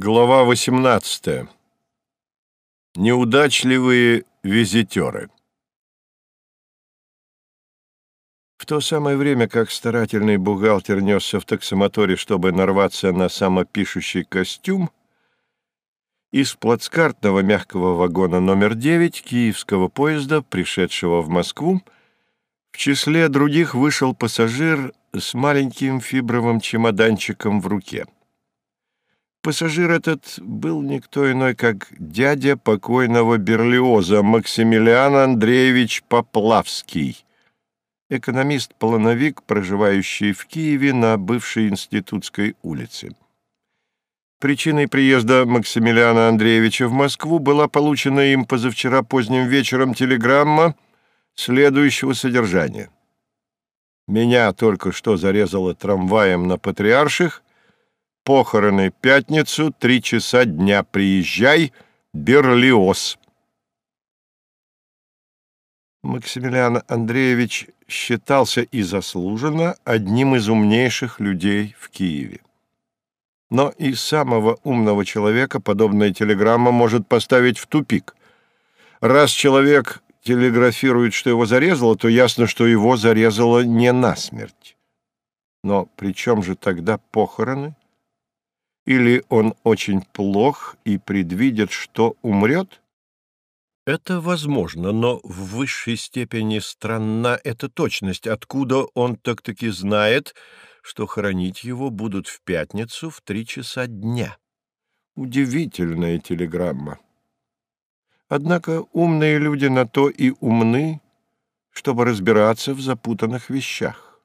Глава 18. Неудачливые визитеры. В то самое время, как старательный бухгалтер несся в таксомоторе, чтобы нарваться на самопишущий костюм, из плацкартного мягкого вагона номер 9 киевского поезда, пришедшего в Москву, в числе других вышел пассажир с маленьким фибровым чемоданчиком в руке. Пассажир этот был никто иной, как дядя покойного Берлиоза Максимилиан Андреевич Поплавский, экономист-плановик, проживающий в Киеве на бывшей институтской улице. Причиной приезда Максимилиана Андреевича в Москву была получена им позавчера поздним вечером телеграмма следующего содержания. «Меня только что зарезало трамваем на Патриарших, Похороны пятницу, три часа дня. Приезжай, Берлиоз. Максимилиан Андреевич считался и заслуженно одним из умнейших людей в Киеве. Но и самого умного человека подобная телеграмма может поставить в тупик. Раз человек телеграфирует, что его зарезало, то ясно, что его зарезало не насмерть. Но при чем же тогда похороны? Или он очень плох и предвидит, что умрет? Это возможно, но в высшей степени странна эта точность. Откуда он так-таки знает, что хоронить его будут в пятницу в три часа дня? Удивительная телеграмма. Однако умные люди на то и умны, чтобы разбираться в запутанных вещах.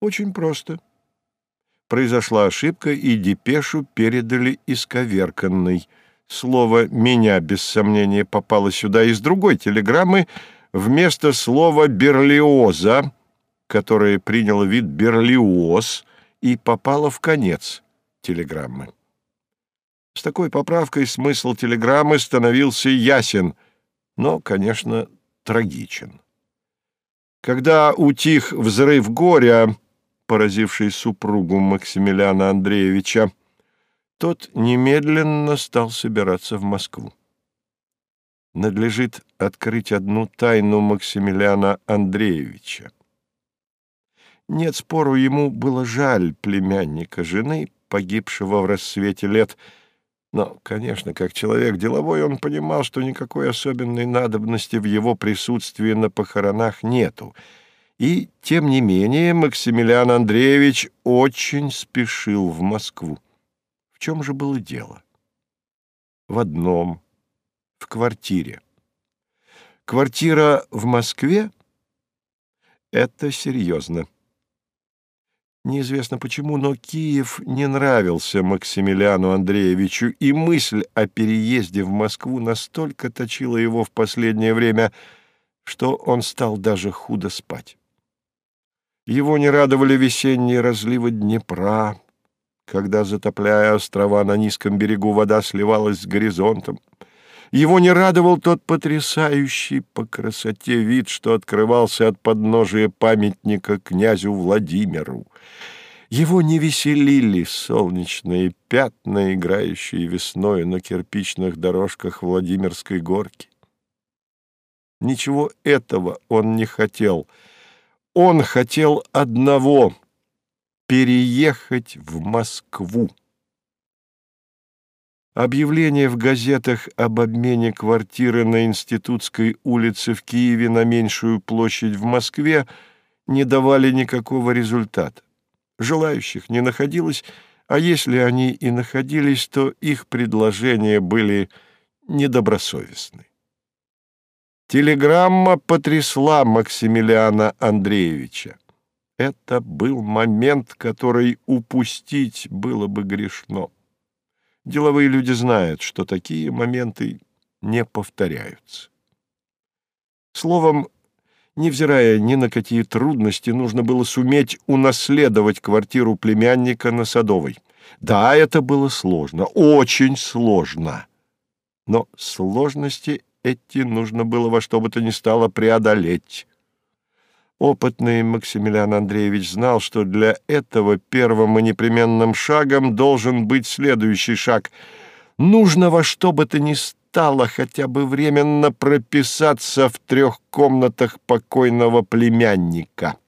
Очень просто произошла ошибка, и депешу передали исковерканной. Слово «меня» без сомнения попало сюда из другой телеграммы вместо слова «берлиоза», которое приняло вид «берлиоз» и попало в конец телеграммы. С такой поправкой смысл телеграммы становился ясен, но, конечно, трагичен. Когда утих взрыв горя, поразивший супругу Максимилиана Андреевича, тот немедленно стал собираться в Москву. Надлежит открыть одну тайну Максимилиана Андреевича. Нет спору, ему было жаль племянника жены, погибшего в рассвете лет, но, конечно, как человек деловой, он понимал, что никакой особенной надобности в его присутствии на похоронах нету — и, тем не менее, Максимилиан Андреевич очень спешил в Москву. В чем же было дело? В одном. В квартире. Квартира в Москве — это серьезно. Неизвестно почему, но Киев не нравился Максимилиану Андреевичу, и мысль о переезде в Москву настолько точила его в последнее время, что он стал даже худо спать. Его не радовали весенние разливы Днепра, когда, затопляя острова на низком берегу, вода сливалась с горизонтом. Его не радовал тот потрясающий по красоте вид, что открывался от подножия памятника князю Владимиру. Его не веселили солнечные пятна, играющие весной на кирпичных дорожках Владимирской горки. Ничего этого он не хотел — он хотел одного — переехать в Москву. Объявления в газетах об обмене квартиры на Институтской улице в Киеве на меньшую площадь в Москве не давали никакого результата. Желающих не находилось, а если они и находились, то их предложения были недобросовестны. Телеграмма потрясла Максимилиана Андреевича. Это был момент, который упустить было бы грешно. Деловые люди знают, что такие моменты не повторяются. Словом, невзирая ни на какие трудности, нужно было суметь унаследовать квартиру племянника на Садовой. Да, это было сложно, очень сложно. Но сложности эти нужно было во что бы то ни стало преодолеть. Опытный Максимилиан Андреевич знал, что для этого первым и непременным шагом должен быть следующий шаг. Нужно во что бы то ни стало хотя бы временно прописаться в трех комнатах покойного племянника.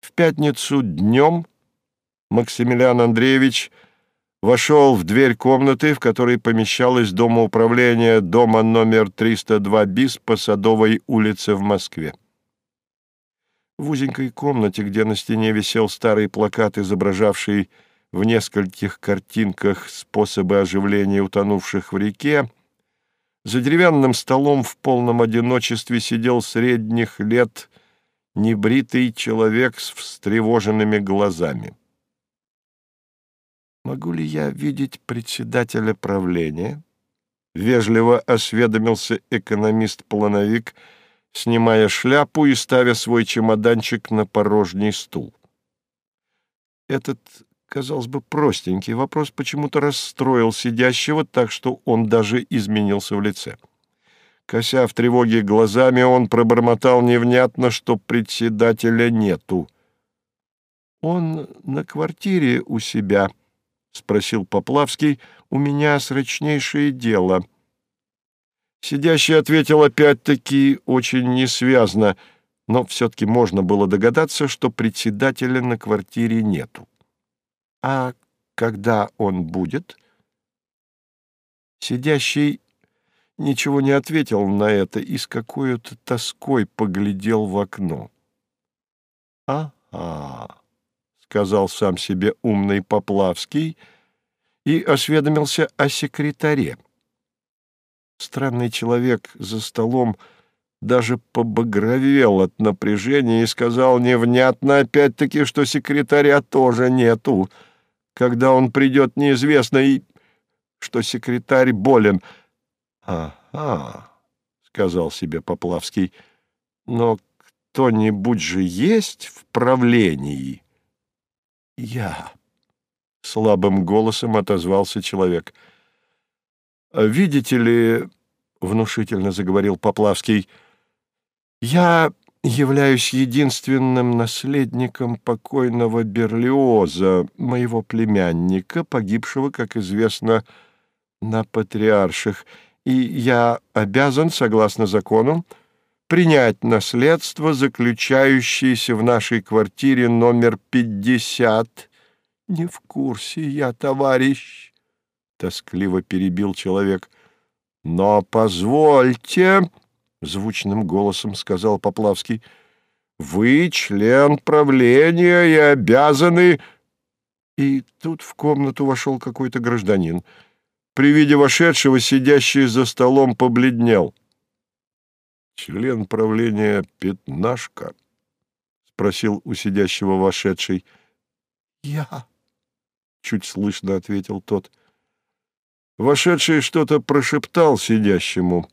В пятницу днем Максимилиан Андреевич вошел в дверь комнаты, в которой помещалось домоуправление дома номер 302 БИС по Садовой улице в Москве. В узенькой комнате, где на стене висел старый плакат, изображавший в нескольких картинках способы оживления утонувших в реке, за деревянным столом в полном одиночестве сидел средних лет небритый человек с встревоженными глазами. «Могу ли я видеть председателя правления?» Вежливо осведомился экономист-плановик, снимая шляпу и ставя свой чемоданчик на порожний стул. Этот, казалось бы, простенький вопрос почему-то расстроил сидящего так, что он даже изменился в лице. Кося в тревоге глазами, он пробормотал невнятно, что председателя нету. «Он на квартире у себя», — спросил Поплавский, — «у меня срочнейшее дело». Сидящий ответил опять-таки очень несвязно, но все-таки можно было догадаться, что председателя на квартире нету. «А когда он будет?» Сидящий ничего не ответил на это и с какой-то тоской поглядел в окно. «А-а», — сказал сам себе умный Поплавский и осведомился о секретаре. Странный человек за столом даже побагровел от напряжения и сказал невнятно опять-таки, что секретаря тоже нету. Когда он придет, неизвестно, и что секретарь болен — «Ага», — сказал себе Поплавский, — «но кто-нибудь же есть в правлении?» «Я», — слабым голосом отозвался человек. «Видите ли», — внушительно заговорил Поплавский, — «я являюсь единственным наследником покойного Берлиоза, моего племянника, погибшего, как известно, на патриарших, и я обязан, согласно закону, принять наследство, заключающееся в нашей квартире номер 50. Не в курсе я, товарищ, — тоскливо перебил человек. Но позвольте, — звучным голосом сказал Поплавский, — вы член правления и обязаны... И тут в комнату вошел какой-то гражданин — при виде вошедшего сидящий за столом побледнел. «Член правления Пятнашка?» — спросил у сидящего вошедший. «Я», — чуть слышно ответил тот. Вошедший что-то прошептал сидящему,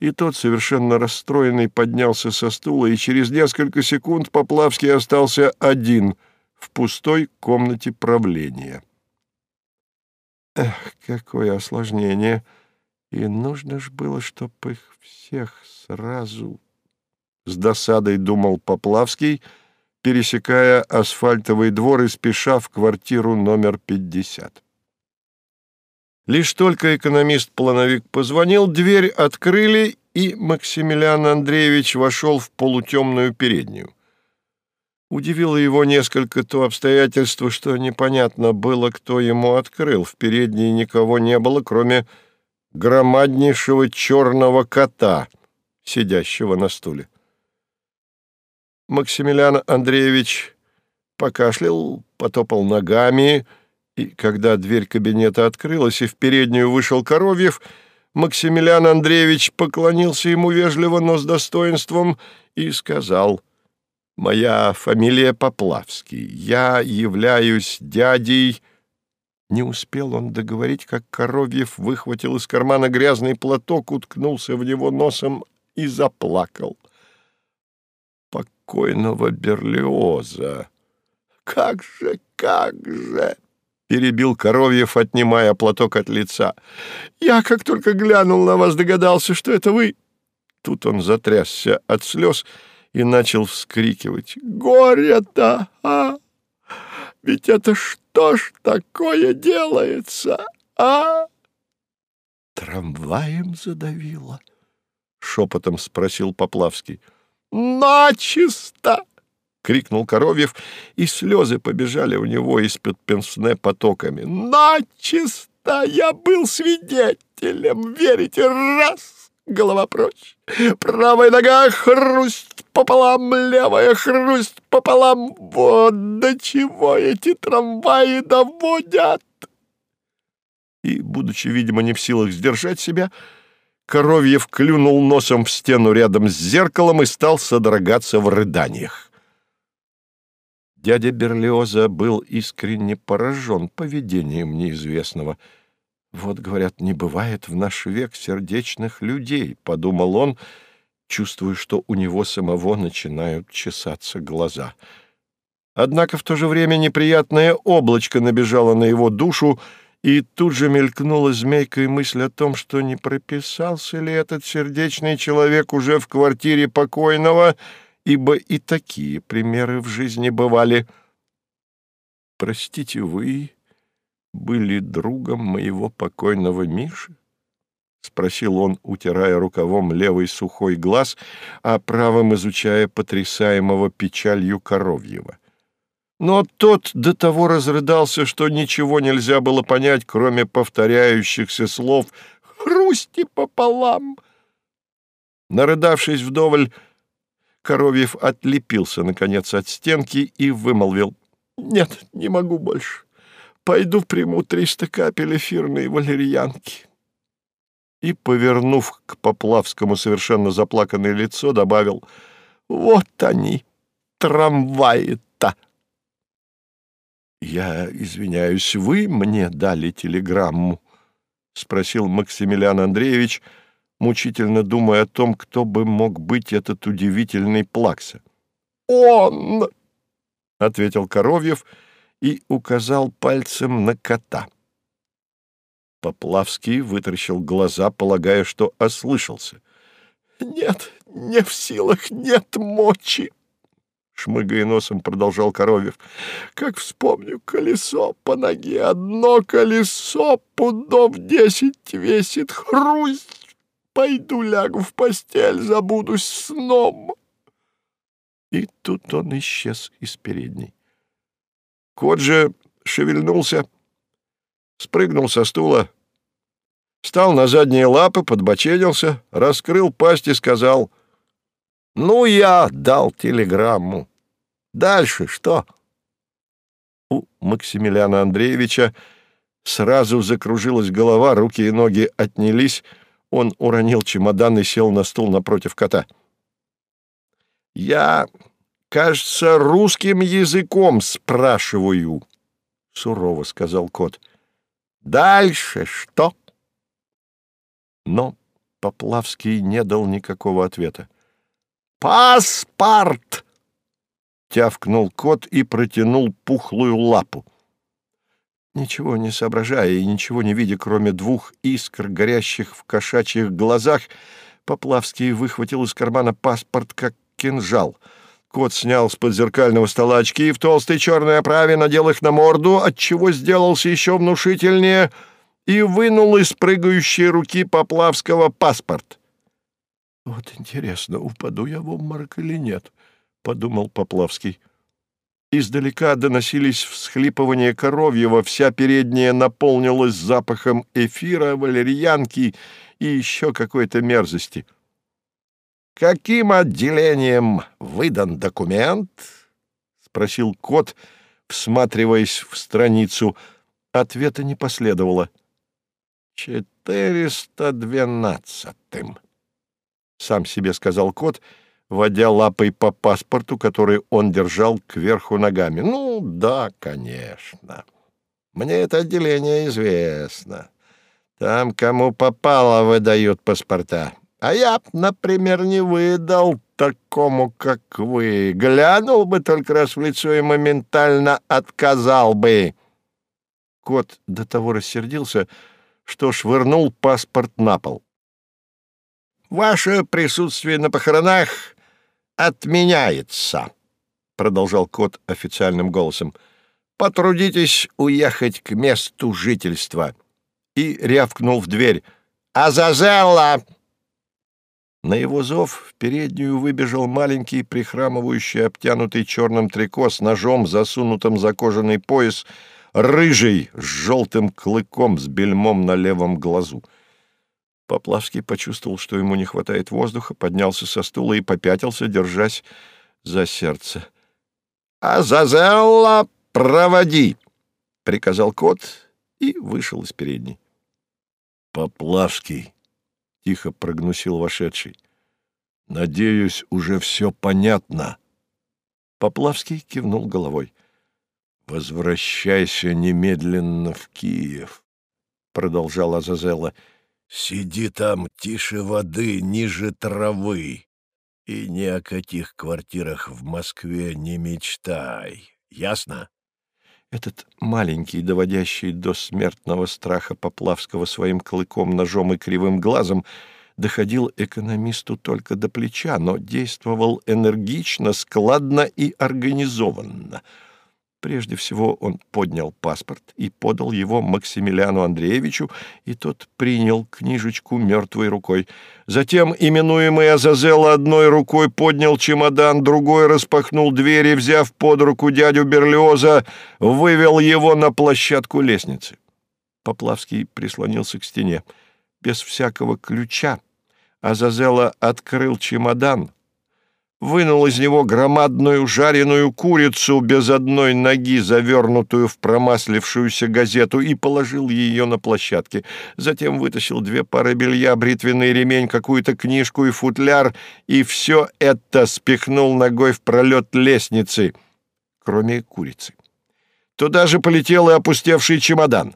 и тот, совершенно расстроенный, поднялся со стула, и через несколько секунд Поплавский остался один в пустой комнате правления. Эх, какое осложнение! И нужно ж было, чтоб их всех сразу... С досадой думал Поплавский, пересекая асфальтовый двор и спеша в квартиру номер 50. Лишь только экономист-плановик позвонил, дверь открыли, и Максимилиан Андреевич вошел в полутемную переднюю. Удивило его несколько то обстоятельство, что непонятно было, кто ему открыл. В передней никого не было, кроме громаднейшего черного кота, сидящего на стуле. Максимилиан Андреевич покашлял, потопал ногами, и когда дверь кабинета открылась и в переднюю вышел Коровьев, Максимилиан Андреевич поклонился ему вежливо, но с достоинством, и сказал — Моя фамилия Поплавский. Я являюсь дядей...» Не успел он договорить, как Коровьев выхватил из кармана грязный платок, уткнулся в него носом и заплакал. «Покойного Берлиоза! Как же, как же!» — перебил Коровьев, отнимая платок от лица. «Я, как только глянул на вас, догадался, что это вы. тут он затрясся от слез и начал вскрикивать. «Горе-то, а! Ведь это что ж такое делается, а?» «Трамваем задавило?» — шепотом спросил Поплавский. «Начисто!» — крикнул Коровьев, и слезы побежали у него из-под пенсне потоками. «Начисто! Я был свидетелем! Верите? Раз! Голова прочь! Правая нога хрусть пополам, левая хрусть пополам! Вот до чего эти трамваи доводят!» И, будучи, видимо, не в силах сдержать себя, Коровьев клюнул носом в стену рядом с зеркалом и стал содрогаться в рыданиях. Дядя Берлиоза был искренне поражен поведением неизвестного. «Вот, говорят, не бывает в наш век сердечных людей», — подумал он, чувствуя, что у него самого начинают чесаться глаза. Однако в то же время неприятное облачко набежало на его душу, и тут же мелькнула змейкой мысль о том, что не прописался ли этот сердечный человек уже в квартире покойного, ибо и такие примеры в жизни бывали. «Простите, вы были другом моего покойного Миши?» — спросил он, утирая рукавом левый сухой глаз, а правым изучая потрясаемого печалью Коровьева. — но тот до того разрыдался, что ничего нельзя было понять, кроме повторяющихся слов «хрусти пополам». Нарыдавшись вдоволь, Коровьев отлепился, наконец, от стенки и вымолвил «Нет, не могу больше. Пойду приму триста капель эфирной валерьянки». И, повернув к Поплавскому совершенно заплаканное лицо, добавил «Вот они, трамваи-то!» «Я извиняюсь, вы мне дали телеграмму?» — спросил Максимилиан Андреевич, мучительно думая о том, кто бы мог быть этот удивительный плакса. «Он!» — ответил Коровьев и указал пальцем на кота. Поплавский вытаращил глаза, полагая, что ослышался. «Нет, не в силах, нет мочи!» шмыгая носом, продолжал Коровьев. «Как вспомню колесо по ноге, одно колесо пудов десять весит, хрусть! Пойду лягу в постель, забудусь сном!» И тут он исчез из передней. Кот же шевельнулся, спрыгнул со стула, встал на задние лапы, подбоченился, раскрыл пасть и сказал — ну, я дал телеграмму. Дальше что? У Максимилиана Андреевича сразу закружилась голова, руки и ноги отнялись. Он уронил чемодан и сел на стул напротив кота. «Я, кажется, русским языком спрашиваю», — сурово сказал кот. «Дальше что?» Но Поплавский не дал никакого ответа. «Паспорт!» — тявкнул кот и протянул пухлую лапу. Ничего не соображая и ничего не видя, кроме двух искр, горящих в кошачьих глазах, Поплавский выхватил из кармана паспорт, как кинжал. Кот снял с подзеркального стола очки и в толстой черной оправе надел их на морду, отчего сделался еще внушительнее, и вынул из прыгающей руки Поплавского паспорт. «Вот интересно, упаду я в обморок или нет?» — подумал Поплавский. Издалека доносились всхлипывания коровьего, вся передняя наполнилась запахом эфира, валерьянки и еще какой-то мерзости. «Каким отделением выдан документ?» — спросил кот, всматриваясь в страницу. Ответа не последовало. «Четыреста двенадцатым». — сам себе сказал кот, водя лапой по паспорту, который он держал кверху ногами. «Ну, да, конечно. Мне это отделение известно. Там кому попало выдают паспорта. А я, например, не выдал такому, как вы. Глянул бы только раз в лицо и моментально отказал бы». Кот до того рассердился, что швырнул паспорт на пол. ваше присутствие на похоронах отменяется, продолжал кот официальным голосом. Потрудитесь уехать к месту жительства. И рявкнул в дверь. «Азазелла!» На его зов в переднюю выбежал маленький, прихрамывающий, обтянутый черным трико с ножом, засунутым за кожаный пояс, рыжий, с желтым клыком, с бельмом на левом глазу. Поплавский почувствовал, что ему не хватает воздуха, поднялся со стула и попятился, держась за сердце. «Азазелла, проводи!» — приказал кот и вышел из передней. «Поплавский!» — тихо прогнусил вошедший. «Надеюсь, уже все понятно». Поплавский кивнул головой. «Возвращайся немедленно в Киев», — продолжала Азазелла. «Сиди там тише воды, ниже травы, и ни о каких квартирах в Москве не мечтай. Ясно?» Этот маленький, доводящий до смертного страха Поплавского своим клыком, ножом и кривым глазом, доходил экономисту только до плеча, но действовал энергично, складно и организованно — Прежде всего он поднял паспорт и подал его Максимилиану Андреевичу, и тот принял книжечку мертвой рукой. Затем, именуемый Азазелла одной рукой поднял чемодан, другой распахнул дверь и, взяв под руку дядю Берлиоза, вывел его на площадку лестницы. Поплавский прислонился к стене. Без всякого ключа Азазелла открыл чемодан — вынул из него громадную жареную курицу без одной ноги, завернутую в промаслившуюся газету, и положил ее на площадке. Затем вытащил две пары белья, бритвенный ремень, какую-то книжку и футляр, и все это спихнул ногой в пролет лестницы, кроме курицы. Туда же полетел и опустевший чемодан.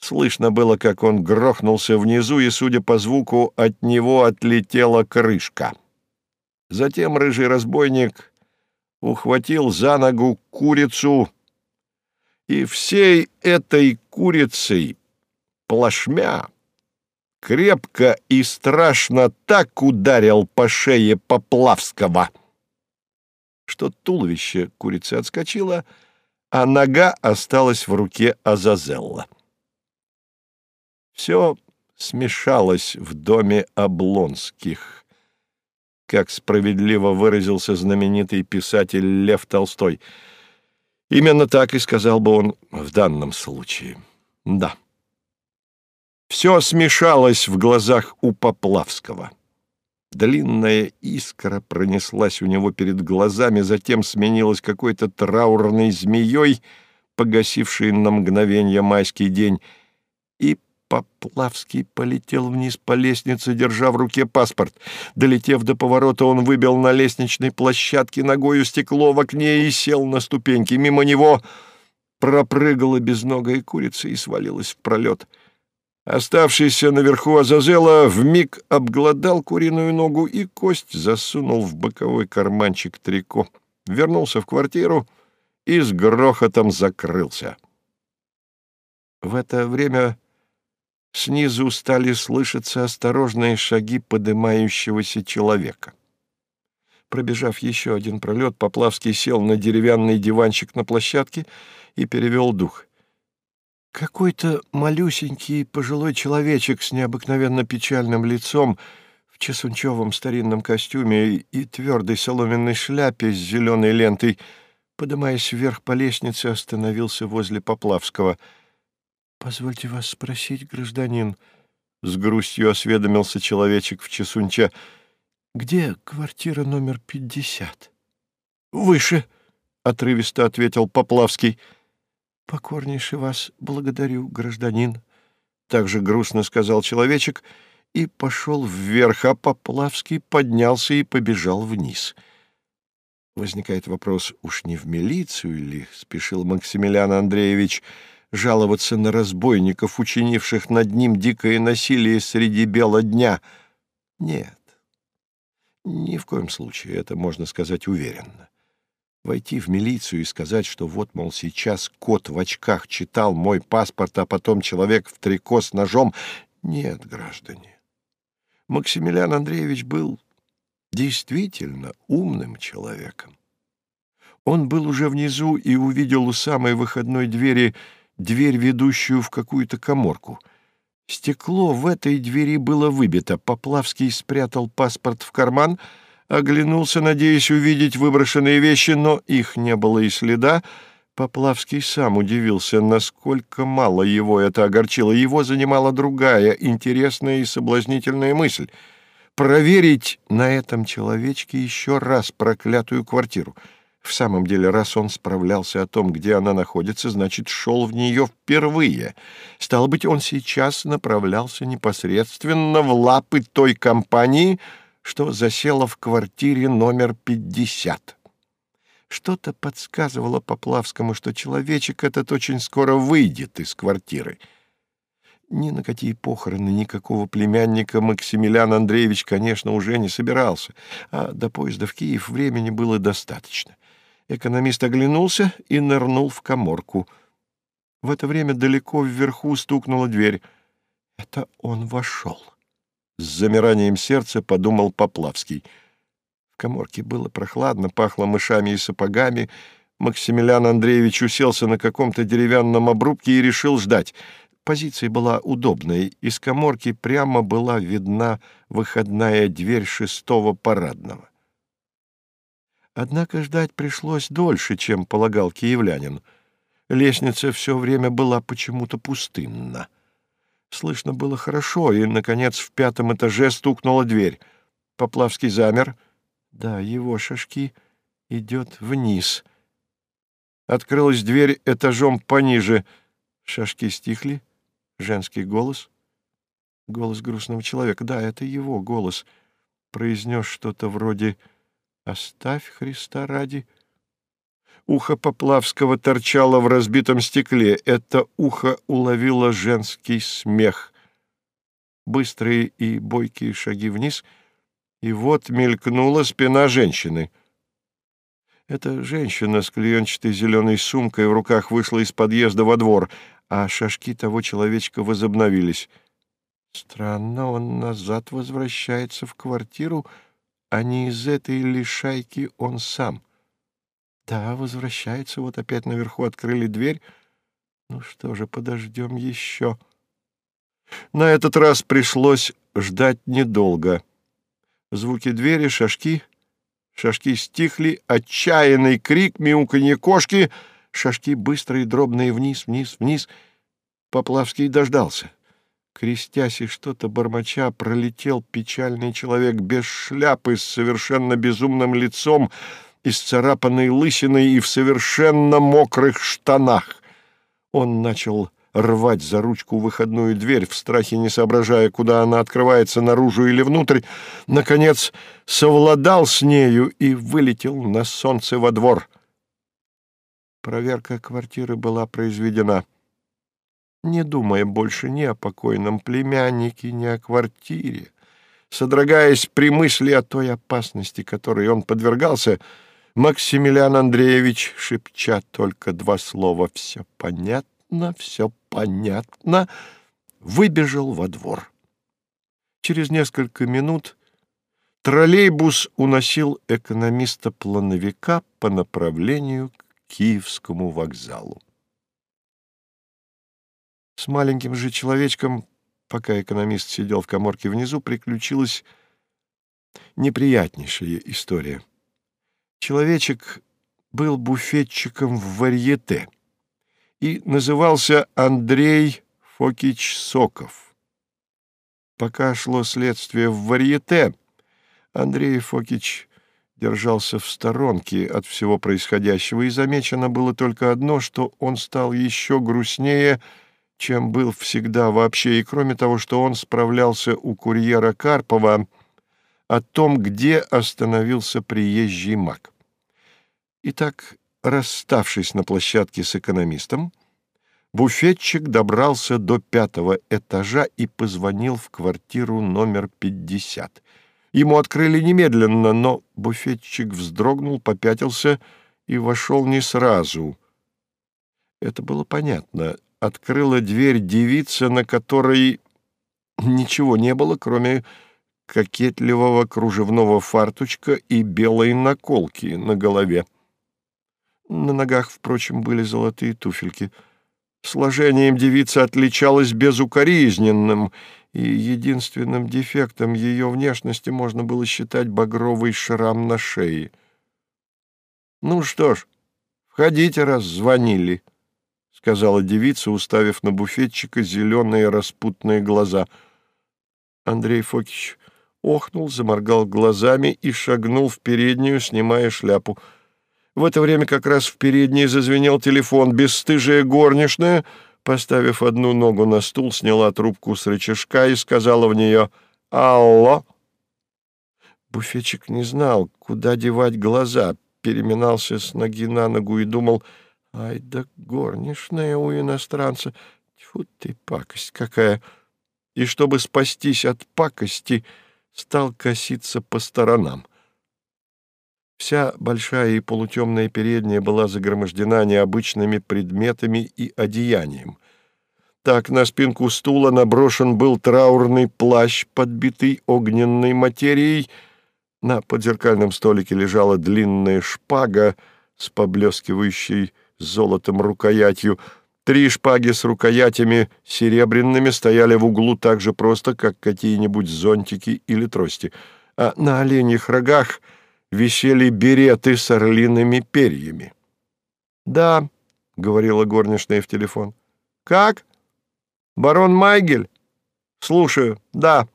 Слышно было, как он грохнулся внизу, и, судя по звуку, от него отлетела крышка. Затем рыжий разбойник ухватил за ногу курицу, и всей этой курицей плашмя крепко и страшно так ударил по шее Поплавского, что туловище курицы отскочило, а нога осталась в руке Азазелла. Все смешалось в доме Облонских как справедливо выразился знаменитый писатель Лев Толстой. Именно так и сказал бы он в данном случае. Да. Все смешалось в глазах у Поплавского. Длинная искра пронеслась у него перед глазами, затем сменилась какой-то траурной змеей, погасившей на мгновение майский день, Поплавский полетел вниз по лестнице, держа в руке паспорт. Долетев до поворота, он выбил на лестничной площадке ногою стекло в окне и сел на ступеньки. Мимо него пропрыгала безногая курица и свалилась в пролет. Оставшийся наверху Азазела вмиг обглодал куриную ногу и кость засунул в боковой карманчик трико. Вернулся в квартиру и с грохотом закрылся. В это время снизу стали слышаться осторожные шаги подымающегося человека. Пробежав еще один пролет, Поплавский сел на деревянный диванчик на площадке и перевел дух. Какой-то малюсенький пожилой человечек с необыкновенно печальным лицом в чесунчевом старинном костюме и твердой соломенной шляпе с зеленой лентой, подымаясь вверх по лестнице, остановился возле Поплавского —— Позвольте вас спросить, гражданин, — с грустью осведомился человечек в чесунча, — где квартира номер пятьдесят? — Выше, — отрывисто ответил Поплавский. — Покорнейше вас благодарю, гражданин, — также грустно сказал человечек и пошел вверх, а Поплавский поднялся и побежал вниз. Возникает вопрос, уж не в милицию ли, — спешил Максимилиан Андреевич, — жаловаться на разбойников, учинивших над ним дикое насилие среди бела дня. Нет, ни в коем случае, это можно сказать уверенно. Войти в милицию и сказать, что вот, мол, сейчас кот в очках читал мой паспорт, а потом человек в трико с ножом. Нет, граждане. Максимилиан Андреевич был действительно умным человеком. Он был уже внизу и увидел у самой выходной двери дверь, ведущую в какую-то коморку. Стекло в этой двери было выбито. Поплавский спрятал паспорт в карман, оглянулся, надеясь увидеть выброшенные вещи, но их не было и следа. Поплавский сам удивился, насколько мало его это огорчило. Его занимала другая, интересная и соблазнительная мысль — проверить на этом человечке еще раз проклятую квартиру — в самом деле, раз он справлялся о том, где она находится, значит, шел в нее впервые. Стало быть, он сейчас направлялся непосредственно в лапы той компании, что засела в квартире номер 50. Что-то подсказывало Поплавскому, что человечек этот очень скоро выйдет из квартиры. Ни на какие похороны никакого племянника Максимилиан Андреевич, конечно, уже не собирался, а до поезда в Киев времени было достаточно. Экономист оглянулся и нырнул в коморку. В это время далеко вверху стукнула дверь. Это он вошел. С замиранием сердца подумал Поплавский. В коморке было прохладно, пахло мышами и сапогами. Максимилиан Андреевич уселся на каком-то деревянном обрубке и решил ждать. Позиция была удобной. Из коморки прямо была видна выходная дверь шестого парадного. Однако ждать пришлось дольше, чем полагал киевлянин. Лестница все время была почему-то пустынна. Слышно было хорошо, и, наконец, в пятом этаже стукнула дверь. Поплавский замер. Да, его шашки идет вниз. Открылась дверь этажом пониже. Шашки стихли. Женский голос. Голос грустного человека. Да, это его голос. Произнес что-то вроде Оставь Христа ради. Ухо Поплавского торчало в разбитом стекле. Это ухо уловило женский смех. Быстрые и бойкие шаги вниз, и вот мелькнула спина женщины. Эта женщина с клеенчатой зеленой сумкой в руках вышла из подъезда во двор, а шажки того человечка возобновились. Странно, он назад возвращается в квартиру, — а не из этой лишайки он сам. Да, возвращается, вот опять наверху открыли дверь. Ну что же, подождем еще. На этот раз пришлось ждать недолго. Звуки двери, шашки, шашки стихли, отчаянный крик, мяуканье кошки, шашки быстрые, дробные, вниз, вниз, вниз. Поплавский дождался. Крестясь и что-то бормоча, пролетел печальный человек без шляпы, с совершенно безумным лицом, исцарапанной лысиной и в совершенно мокрых штанах. Он начал рвать за ручку выходную дверь, в страхе не соображая, куда она открывается, наружу или внутрь, наконец совладал с нею и вылетел на солнце во двор. Проверка квартиры была произведена не думая больше ни о покойном племяннике, ни о квартире. Содрогаясь при мысли о той опасности, которой он подвергался, Максимилиан Андреевич, шепча только два слова «все понятно, все понятно», выбежал во двор. Через несколько минут троллейбус уносил экономиста-плановика по направлению к Киевскому вокзалу. С маленьким же человечком, пока экономист сидел в коморке внизу, приключилась неприятнейшая история. Человечек был буфетчиком в варьете и назывался Андрей Фокич Соков. Пока шло следствие в варьете, Андрей Фокич держался в сторонке от всего происходящего, и замечено было только одно, что он стал еще грустнее, чем был всегда вообще, и кроме того, что он справлялся у курьера Карпова о том, где остановился приезжий маг. Итак, расставшись на площадке с экономистом, буфетчик добрался до пятого этажа и позвонил в квартиру номер 50. Ему открыли немедленно, но буфетчик вздрогнул, попятился и вошел не сразу. Это было понятно открыла дверь девица, на которой ничего не было, кроме кокетливого кружевного фартучка и белой наколки на голове. На ногах, впрочем, были золотые туфельки. Сложением девица отличалась безукоризненным, и единственным дефектом ее внешности можно было считать багровый шрам на шее. «Ну что ж, входите, раз звонили», — сказала девица, уставив на буфетчика зеленые распутные глаза. Андрей Фокич охнул, заморгал глазами и шагнул в переднюю, снимая шляпу. В это время как раз в передней зазвенел телефон. Бесстыжая горничная, поставив одну ногу на стул, сняла трубку с рычажка и сказала в нее «Алло!». Буфетчик не знал, куда девать глаза, переминался с ноги на ногу и думал «Ай да горничная у иностранца! Тьфу ты, пакость какая!» И чтобы спастись от пакости, стал коситься по сторонам. Вся большая и полутемная передняя была загромождена необычными предметами и одеянием. Так на спинку стула наброшен был траурный плащ, подбитый огненной материей. На подзеркальном столике лежала длинная шпага с поблескивающей золотом рукоятью. Три шпаги с рукоятями серебряными стояли в углу так же просто, как какие-нибудь зонтики или трости, а на оленьих рогах висели береты с орлиными перьями. «Да», — говорила горничная в телефон. «Как? Барон Майгель? Слушаю. Да.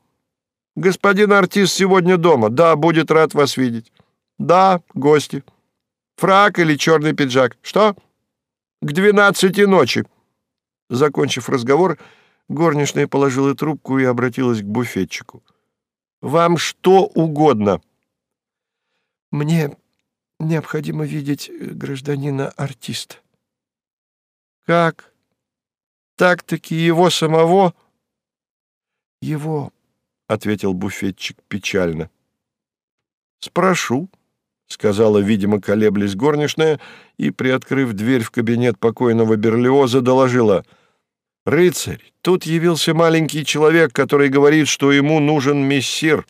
Господин артист сегодня дома. Да, будет рад вас видеть. Да, гости. Фрак или черный пиджак? Что?» К двенадцати ночи». Закончив разговор, горничная положила трубку и обратилась к буфетчику. «Вам что угодно?» «Мне необходимо видеть э, гражданина-артиста». «Как? Так-таки его самого?» «Его», — ответил буфетчик печально. «Спрошу». — сказала, видимо, колеблясь горничная, и, приоткрыв дверь в кабинет покойного Берлиоза, доложила. «Рыцарь, тут явился маленький человек, который говорит, что ему нужен мессир».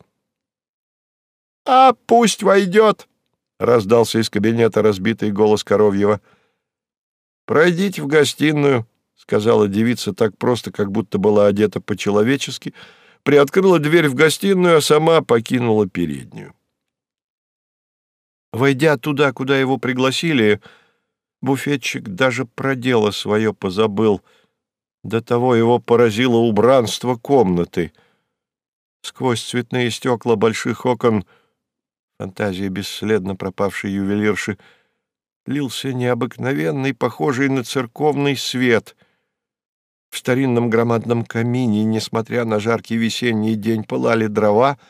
«А пусть войдет!» — раздался из кабинета разбитый голос Коровьева. «Пройдите в гостиную», — сказала девица так просто, как будто была одета по-человечески, приоткрыла дверь в гостиную, а сама покинула переднюю. Войдя туда, куда его пригласили, буфетчик даже про дело свое позабыл. До того его поразило убранство комнаты. Сквозь цветные стекла больших окон, фантазия бесследно пропавшей ювелирши, лился необыкновенный, похожий на церковный свет. В старинном громадном камине, несмотря на жаркий весенний день, пылали дрова —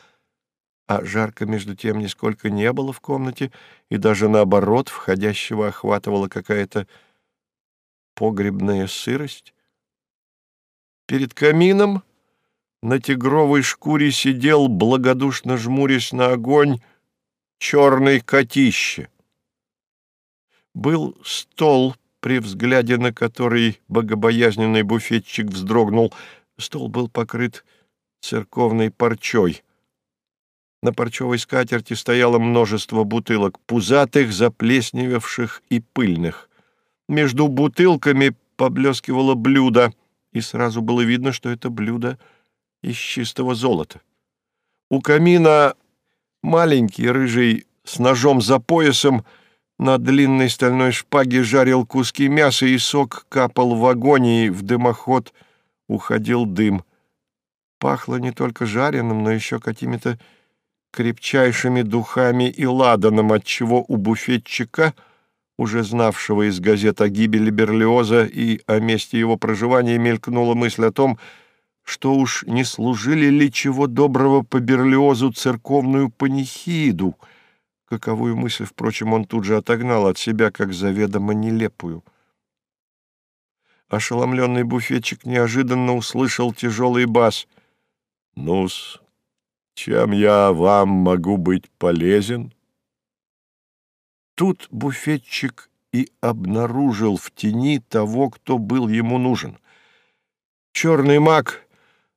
а жарко между тем нисколько не было в комнате, и даже наоборот входящего охватывала какая-то погребная сырость. Перед камином на тигровой шкуре сидел, благодушно жмурясь на огонь, черный котище. Был стол, при взгляде на который богобоязненный буфетчик вздрогнул. Стол был покрыт церковной парчой. На парчевой скатерти стояло множество бутылок, пузатых, заплесневевших и пыльных. Между бутылками поблескивало блюдо, и сразу было видно, что это блюдо из чистого золота. У камина маленький, рыжий, с ножом за поясом, на длинной стальной шпаге жарил куски мяса, и сок капал в агонии, в дымоход уходил дым. Пахло не только жареным, но еще какими-то крепчайшими духами и ладаном, отчего у буфетчика, уже знавшего из газет о гибели Берлиоза и о месте его проживания, мелькнула мысль о том, что уж не служили ли чего доброго по Берлиозу церковную панихиду, каковую мысль, впрочем, он тут же отогнал от себя, как заведомо нелепую. Ошеломленный буфетчик неожиданно услышал тяжелый бас. «Ну-с, чем я вам могу быть полезен? Тут буфетчик и обнаружил в тени того, кто был ему нужен. Черный маг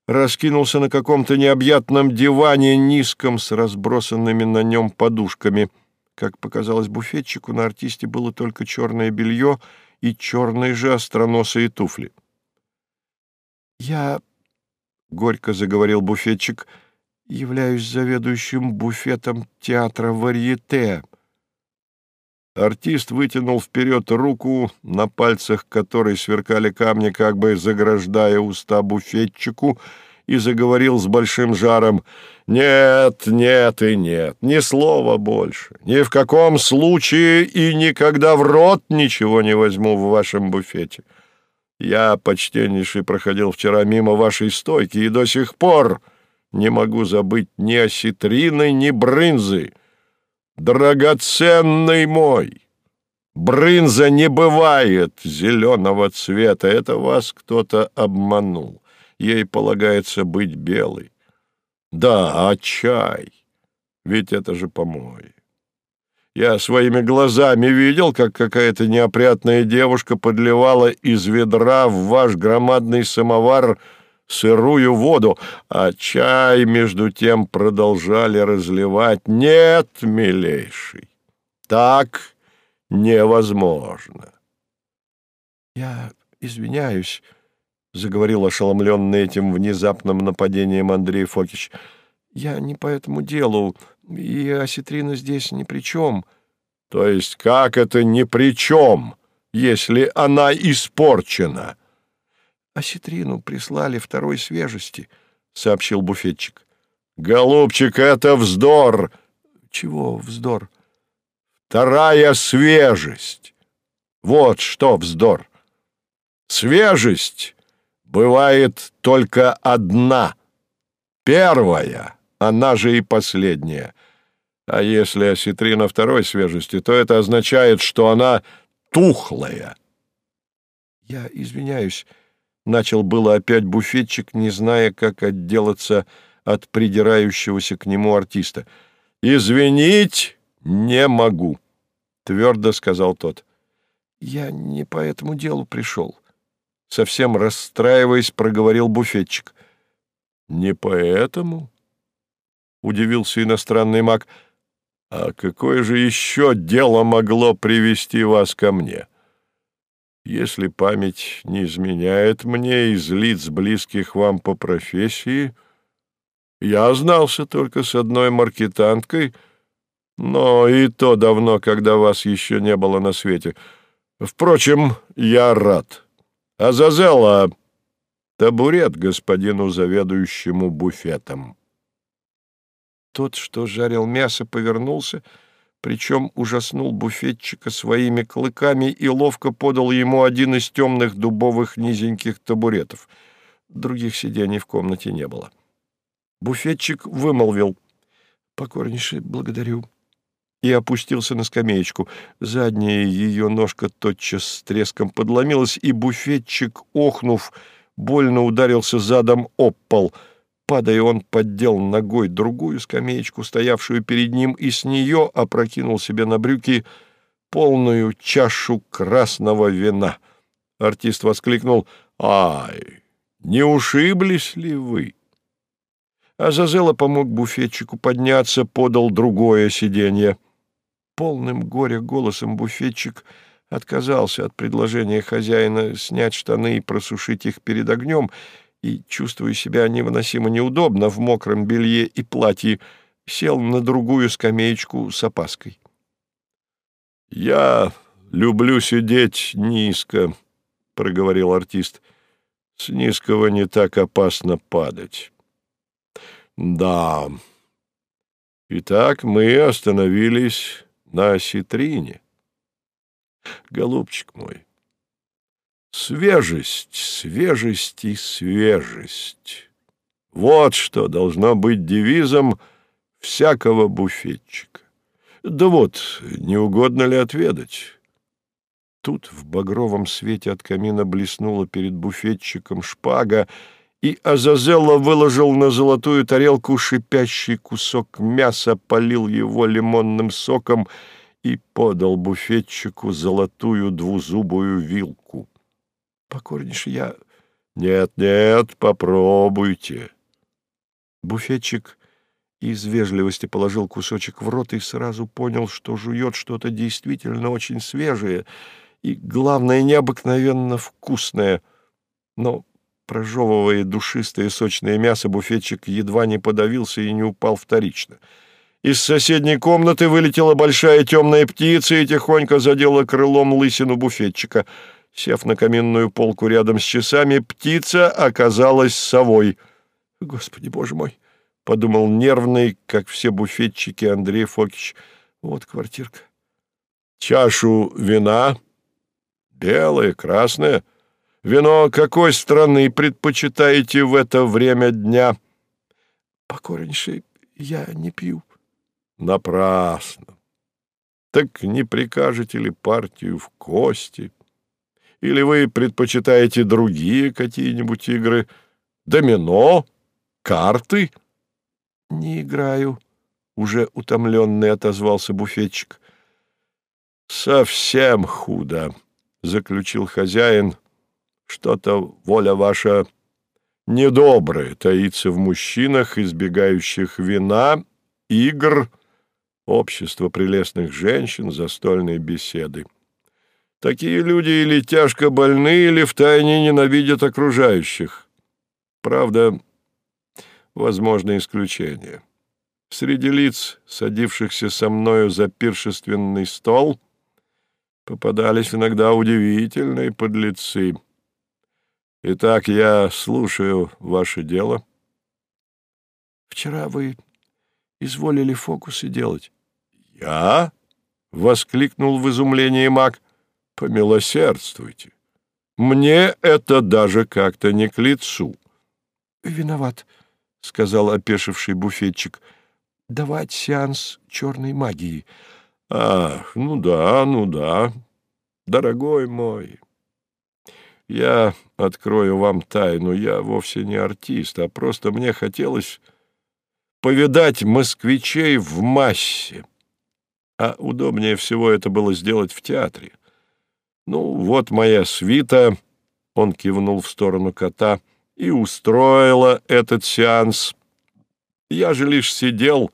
раскинулся на каком-то необъятном диване, низком, с разбросанными на нем подушками. Как показалось буфетчику, на артисте было только черное белье и черные же остроносые туфли. «Я, — горько заговорил буфетчик, — являюсь заведующим буфетом театра «Варьете». Артист вытянул вперед руку, на пальцах которой сверкали камни, как бы заграждая уста буфетчику, и заговорил с большим жаром. «Нет, нет и нет, ни слова больше. Ни в каком случае и никогда в рот ничего не возьму в вашем буфете. Я, почтеннейший, проходил вчера мимо вашей стойки и до сих пор не могу забыть ни осетрины, ни брынзы» драгоценный мой! Брынза не бывает зеленого цвета, это вас кто-то обманул. Ей полагается быть белой. Да, а чай? Ведь это же помой. Я своими глазами видел, как какая-то неопрятная девушка подливала из ведра в ваш громадный самовар сырую воду, а чай, между тем, продолжали разливать. Нет, милейший, так невозможно. Я извиняюсь, — заговорил ошеломленный этим внезапным нападением Андрей Фокич. Я не по этому делу, и осетрина здесь ни при чем. То есть как это ни при чем, если она испорчена? — «Осетрину прислали второй свежести», — сообщил буфетчик. «Голубчик, это вздор!» «Чего вздор?» «Вторая свежесть! Вот что вздор! Свежесть бывает только одна, первая, она же и последняя. А если осетрина второй свежести, то это означает, что она тухлая». «Я извиняюсь», Начал было опять буфетчик, не зная, как отделаться от придирающегося к нему артиста. «Извинить не могу», — твердо сказал тот. «Я не по этому делу пришел», — совсем расстраиваясь, проговорил буфетчик. «Не поэтому?» — удивился иностранный маг. «А какое же еще дело могло привести вас ко мне?» Если память не изменяет мне из лиц, близких вам по профессии, я знался только с одной маркетанткой, но и то давно, когда вас еще не было на свете. Впрочем, я рад. Азазела, табурет господину заведующему буфетом. Тот, что жарил мясо, повернулся — причем ужаснул буфетчика своими клыками и ловко подал ему один из темных дубовых низеньких табуретов. Других сидений в комнате не было. Буфетчик вымолвил «Покорнейше благодарю» и опустился на скамеечку. Задняя ее ножка тотчас с треском подломилась, и буфетчик, охнув, больно ударился задом об пол — Падая, он поддел ногой другую скамеечку, стоявшую перед ним, и с нее опрокинул себе на брюки полную чашу красного вина. Артист воскликнул «Ай, не ушиблись ли вы?» Азазела помог буфетчику подняться, подал другое сиденье. Полным горя голосом буфетчик отказался от предложения хозяина снять штаны и просушить их перед огнем, и, чувствуя себя невыносимо неудобно в мокром белье и платье, сел на другую скамеечку с опаской. «Я люблю сидеть низко», — проговорил артист. «С низкого не так опасно падать». «Да. Итак, мы остановились на осетрине. Голубчик мой, Свежесть, свежесть и свежесть. Вот что должно быть девизом всякого буфетчика. Да вот, не угодно ли отведать? Тут в багровом свете от камина блеснула перед буфетчиком шпага, и Азазелла выложил на золотую тарелку шипящий кусок мяса, полил его лимонным соком и подал буфетчику золотую двузубую вилку. Покорнейше, я Нет-нет, попробуйте. Буфетчик из вежливости положил кусочек в рот и сразу понял, что жует что-то действительно очень свежее и, главное, необыкновенно вкусное. Но, прожевывая душистое сочное мясо, буфетчик едва не подавился и не упал вторично. Из соседней комнаты вылетела большая темная птица и тихонько задела крылом лысину буфетчика. Сев на каминную полку рядом с часами, птица оказалась совой. «Господи, боже мой!» подумал нервный, как все буфетчики Андрей Фокич. Вот квартирка. Чашу вина? Белое, красное? Вино какой страны предпочитаете в это время дня? Покорнейший, я не пью. Напрасно. Так не прикажете ли партию в кости? Или вы предпочитаете другие какие-нибудь игры? Домино? Карты? — «Не играю», — уже утомленный отозвался буфетчик. «Совсем худо», — заключил хозяин. «Что-то воля ваша недобрая таится в мужчинах, избегающих вина, игр, общества прелестных женщин, застольной беседы. Такие люди или тяжко больны, или втайне ненавидят окружающих. Правда, возможно исключение. Среди лиц, садившихся со мною за пиршественный стол, попадались иногда удивительные подлецы. Итак, я слушаю ваше дело. Вчера вы изволили фокусы делать. Я? — воскликнул в изумлении маг. Помилосердствуйте. Мне это даже как-то не к лицу. Виноват. — сказал опешивший буфетчик. «Давать сеанс черной магии». «Ах, ну да, ну да, дорогой мой, я открою вам тайну, я вовсе не артист, а просто мне хотелось повидать москвичей в массе, а удобнее всего это было сделать в театре. Ну, вот моя свита, — он кивнул в сторону кота, — и устроила этот сеанс. Я же лишь сидел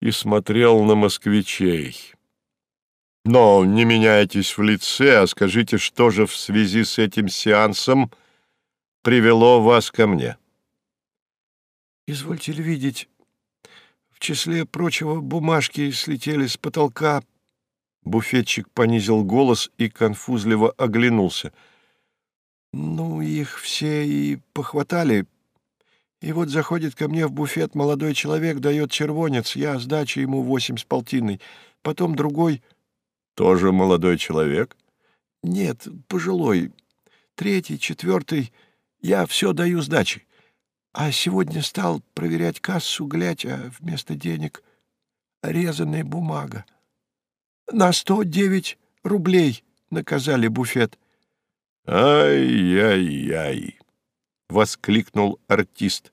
и смотрел на москвичей. Но не меняйтесь в лице, а скажите, что же в связи с этим сеансом привело вас ко мне? Извольте ли видеть, в числе прочего бумажки слетели с потолка. Буфетчик понизил голос и конфузливо оглянулся — ну, их все и похватали. И вот заходит ко мне в буфет молодой человек, дает червонец, я сдача ему восемь с полтиной. Потом другой... Тоже молодой человек? Нет, пожилой. Третий, четвертый. Я все даю сдачи. А сегодня стал проверять кассу, глядь, а вместо денег резаная бумага. На сто девять рублей наказали буфет. «Ай-яй-яй!» — воскликнул артист.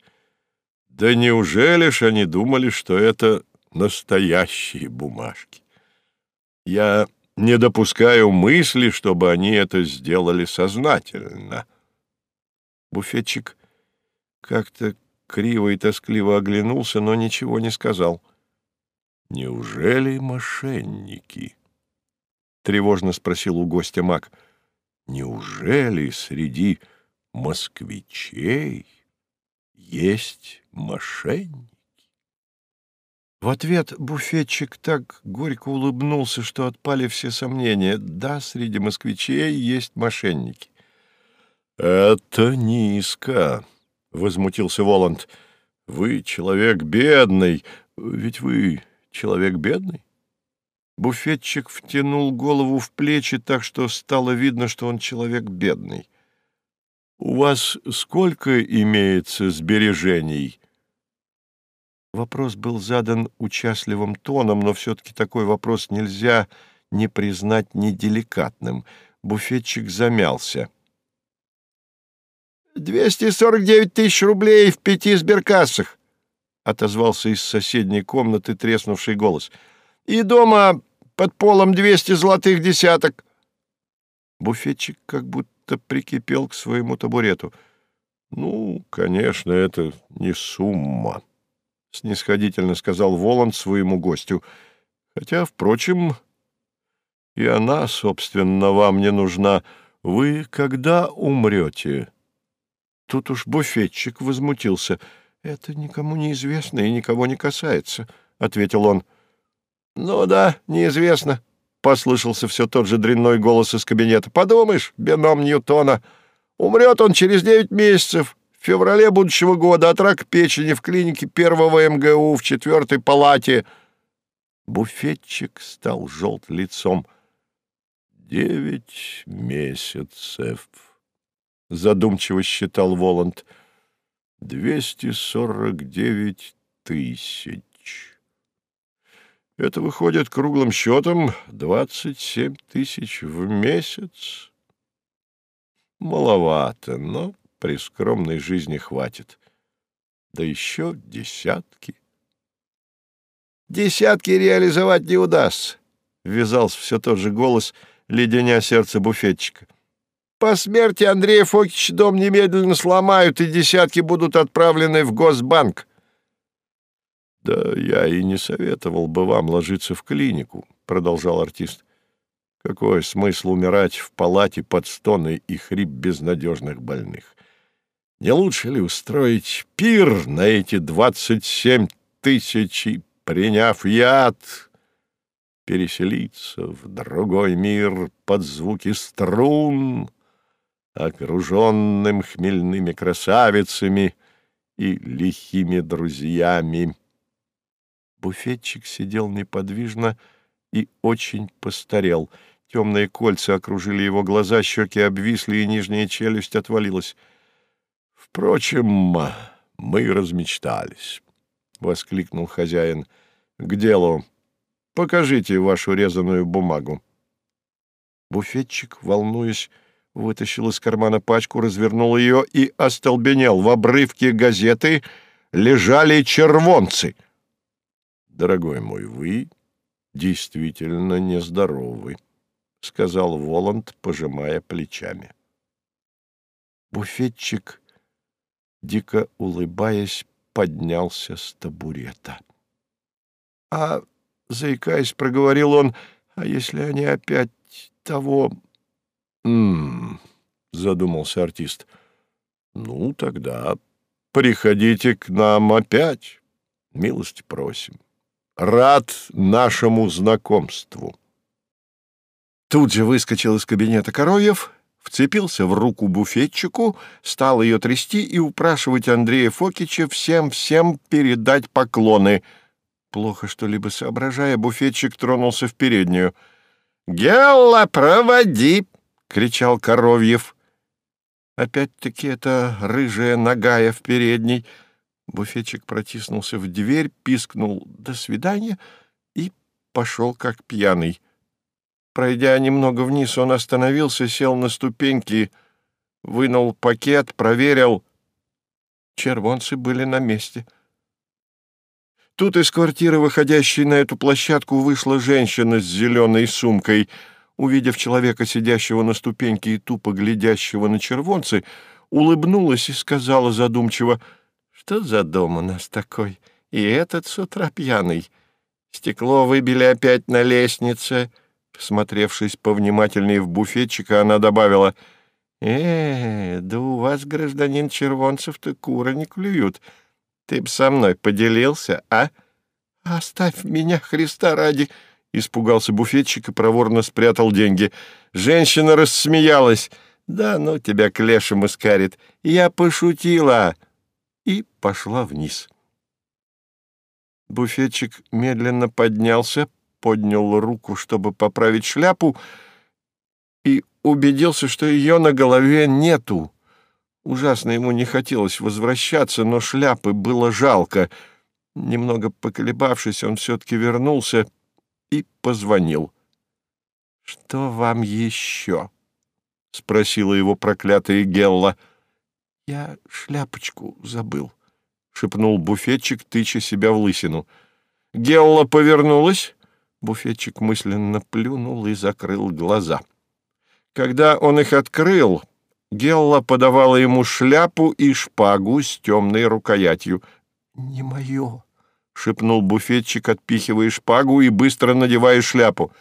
«Да неужели ж они думали, что это настоящие бумажки? Я не допускаю мысли, чтобы они это сделали сознательно». Буфетчик как-то криво и тоскливо оглянулся, но ничего не сказал. «Неужели мошенники?» — тревожно спросил у гостя маг. — Неужели среди москвичей есть мошенники? В ответ буфетчик так горько улыбнулся, что отпали все сомнения. Да, среди москвичей есть мошенники. «Это низко», — возмутился Воланд. «Вы человек бедный, ведь вы человек бедный?» Буфетчик втянул голову в плечи так, что стало видно, что он человек бедный. «У вас сколько имеется сбережений?» Вопрос был задан участливым тоном, но все-таки такой вопрос нельзя не признать неделикатным. Буфетчик замялся. «Двести сорок девять тысяч рублей в пяти сберкассах!» — отозвался из соседней комнаты треснувший голос. «И дома под полом двести золотых десяток. Буфетчик как будто прикипел к своему табурету. «Ну, конечно, это не сумма», — снисходительно сказал Воланд своему гостю. «Хотя, впрочем, и она, собственно, вам не нужна. Вы когда умрете?» Тут уж буфетчик возмутился. «Это никому не известно и никого не касается», — ответил он. «Ну да, неизвестно», — послышался все тот же дрянной голос из кабинета. «Подумаешь, бином Ньютона. Умрет он через девять месяцев, в феврале будущего года, от рака печени в клинике первого МГУ в четвертой палате». Буфетчик стал желт лицом. «Девять месяцев», — задумчиво считал Воланд. «Двести сорок девять тысяч». Это выходит круглым счетом двадцать семь тысяч в месяц. Маловато, но при скромной жизни хватит. Да еще десятки. Десятки реализовать не удастся, — ввязался все тот же голос, леденя сердце буфетчика. По смерти Андрея Фокича дом немедленно сломают, и десятки будут отправлены в Госбанк. «Да я и не советовал бы вам ложиться в клинику», — продолжал артист. «Какой смысл умирать в палате под стоны и хрип безнадежных больных? Не лучше ли устроить пир на эти двадцать семь тысяч и, приняв яд, переселиться в другой мир под звуки струн, окруженным хмельными красавицами и лихими друзьями?» Буфетчик сидел неподвижно и очень постарел. Темные кольца окружили его глаза, щеки обвисли, и нижняя челюсть отвалилась. «Впрочем, мы размечтались», — воскликнул хозяин. «К делу. Покажите вашу резаную бумагу». Буфетчик, волнуясь, вытащил из кармана пачку, развернул ее и остолбенел. В обрывке газеты лежали червонцы — «Дорогой мой, вы действительно нездоровы», — сказал Воланд, пожимая плечами. Буфетчик, дико улыбаясь, поднялся с табурета. «А, заикаясь, проговорил он, а если они опять того...» «М-м-м», задумался артист. «Ну, тогда приходите к нам опять, милости просим» рад нашему знакомству. Тут же выскочил из кабинета Коровьев, вцепился в руку буфетчику, стал ее трясти и упрашивать Андрея Фокича всем-всем передать поклоны. Плохо что-либо соображая, буфетчик тронулся в переднюю. «Гелла, проводи!» — кричал Коровьев. Опять-таки это рыжая ногая в передней — Буфетчик протиснулся в дверь, пискнул «до свидания» и пошел как пьяный. Пройдя немного вниз, он остановился, сел на ступеньки, вынул пакет, проверил. Червонцы были на месте. Тут из квартиры, выходящей на эту площадку, вышла женщина с зеленой сумкой. Увидев человека, сидящего на ступеньке и тупо глядящего на червонцы, улыбнулась и сказала задумчиво — что за дом у нас такой? И этот с утра пьяный. Стекло выбили опять на лестнице. Посмотревшись повнимательнее в буфетчика, она добавила, «Э, да у вас, гражданин Червонцев-то куры не клюют. Ты б со мной поделился, а? Оставь меня, Христа ради!» Испугался буфетчик и проворно спрятал деньги. Женщина рассмеялась. «Да ну тебя к лешему скарит. Я пошутила!» и пошла вниз. Буфетчик медленно поднялся, поднял руку, чтобы поправить шляпу, и убедился, что ее на голове нету. Ужасно ему не хотелось возвращаться, но шляпы было жалко. Немного поколебавшись, он все-таки вернулся и позвонил. — Что вам еще? — спросила его проклятая Гелла. — «Я шляпочку забыл», — шепнул буфетчик, тыча себя в лысину. Гелла повернулась. Буфетчик мысленно плюнул и закрыл глаза. Когда он их открыл, Гелла подавала ему шляпу и шпагу с темной рукоятью. «Не мое», — шепнул буфетчик, отпихивая шпагу и быстро надевая шляпу.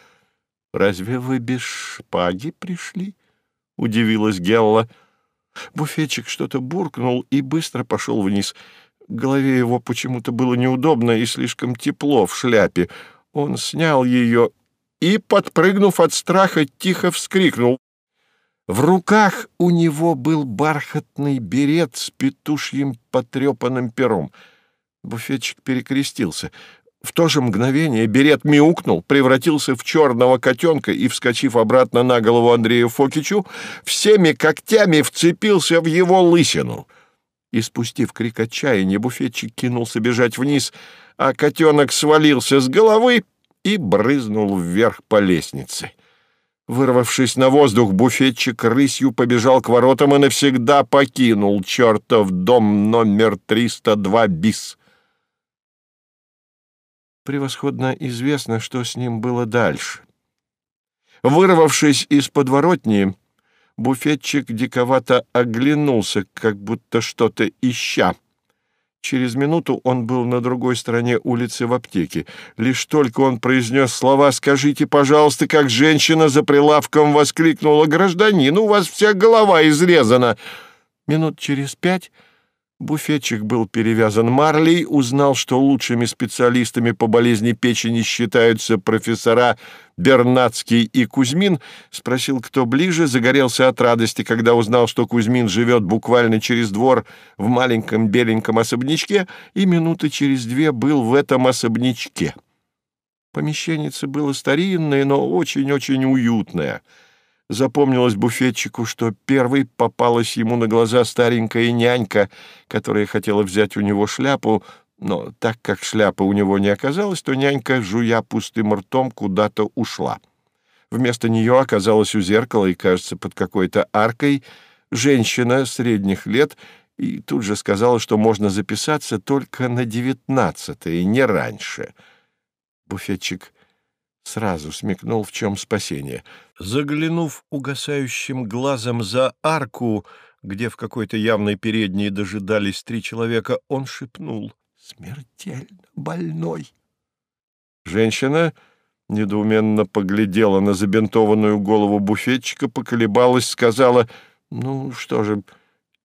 «Разве вы без шпаги пришли?» — удивилась Гелла. Буфетчик что-то буркнул и быстро пошел вниз. Голове его почему-то было неудобно и слишком тепло в шляпе. Он снял ее и, подпрыгнув от страха, тихо вскрикнул. В руках у него был бархатный берет с петушьим потрепанным пером. Буфетчик перекрестился. В то же мгновение берет мяукнул, превратился в черного котенка и, вскочив обратно на голову Андрею Фокичу, всеми когтями вцепился в его лысину. И, спустив крик отчаяния, буфетчик кинулся бежать вниз, а котенок свалился с головы и брызнул вверх по лестнице. Вырвавшись на воздух, буфетчик рысью побежал к воротам и навсегда покинул чертов дом номер 302 БИС. Превосходно известно, что с ним было дальше. Вырвавшись из подворотни, буфетчик диковато оглянулся, как будто что-то ища. Через минуту он был на другой стороне улицы в аптеке. Лишь только он произнес слова «Скажите, пожалуйста, как женщина за прилавком воскликнула «Гражданин, у вас вся голова изрезана!» Минут через пять Буфетчик был перевязан марлей, узнал, что лучшими специалистами по болезни печени считаются профессора Бернацкий и Кузьмин, спросил, кто ближе, загорелся от радости, когда узнал, что Кузьмин живет буквально через двор в маленьком беленьком особнячке, и минуты через две был в этом особнячке. Помещеннице было старинное, но очень-очень уютное — Запомнилось буфетчику, что первой попалась ему на глаза старенькая нянька, которая хотела взять у него шляпу, но так как шляпы у него не оказалось, то нянька, жуя пустым ртом, куда-то ушла. Вместо нее оказалась у зеркала и, кажется, под какой-то аркой женщина средних лет и тут же сказала, что можно записаться только на девятнадцатое, не раньше. Буфетчик сразу смекнул, в чем спасение. Заглянув угасающим глазом за арку, где в какой-то явной передней дожидались три человека, он шепнул «Смертельно больной». Женщина недоуменно поглядела на забинтованную голову буфетчика, поколебалась, сказала «Ну что же...»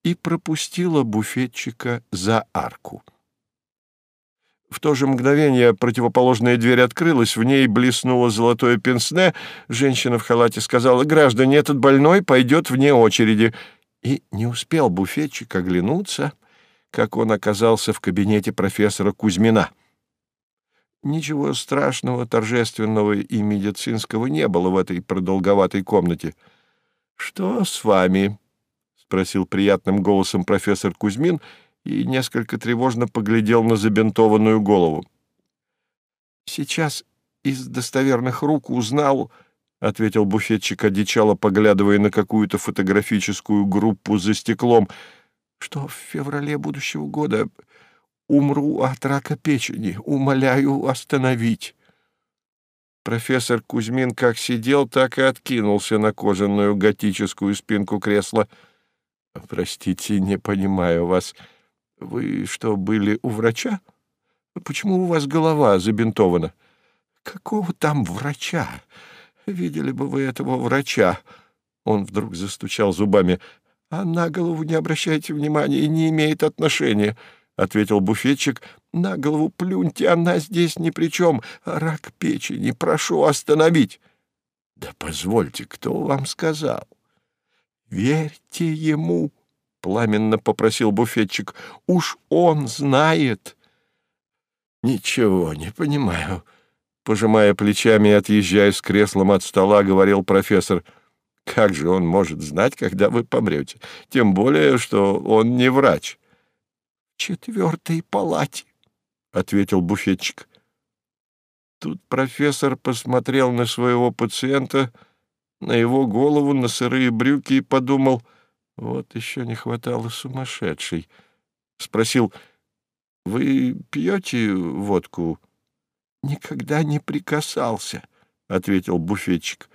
и пропустила буфетчика за арку. В то же мгновение противоположная дверь открылась, в ней блеснуло золотое пенсне. Женщина в халате сказала, «Граждане, этот больной пойдет вне очереди». И не успел буфетчик оглянуться, как он оказался в кабинете профессора Кузьмина. Ничего страшного, торжественного и медицинского не было в этой продолговатой комнате. «Что с вами?» — спросил приятным голосом профессор Кузьмин — и несколько тревожно поглядел на забинтованную голову. «Сейчас из достоверных рук узнал...» — ответил буфетчик, одичало, поглядывая на какую-то фотографическую группу за стеклом, — что в феврале будущего года умру от рака печени. Умоляю остановить. Профессор Кузьмин как сидел, так и откинулся на кожаную готическую спинку кресла. «Простите, не понимаю вас», вы что, были у врача? Почему у вас голова забинтована? Какого там врача? Видели бы вы этого врача. Он вдруг застучал зубами. А на голову не обращайте внимания не имеет отношения, — ответил буфетчик. На голову плюньте, она здесь ни при чем. Рак печени, прошу остановить. Да позвольте, кто вам сказал? Верьте ему, — пламенно попросил буфетчик. «Уж он знает!» «Ничего не понимаю», — пожимая плечами и отъезжая с креслом от стола, говорил профессор. «Как же он может знать, когда вы помрете? Тем более, что он не врач». «В четвертой палате», — ответил буфетчик. Тут профессор посмотрел на своего пациента, на его голову, на сырые брюки и подумал — вот еще не хватало сумасшедшей. Спросил, «Вы пьете водку?» «Никогда не прикасался», — ответил буфетчик.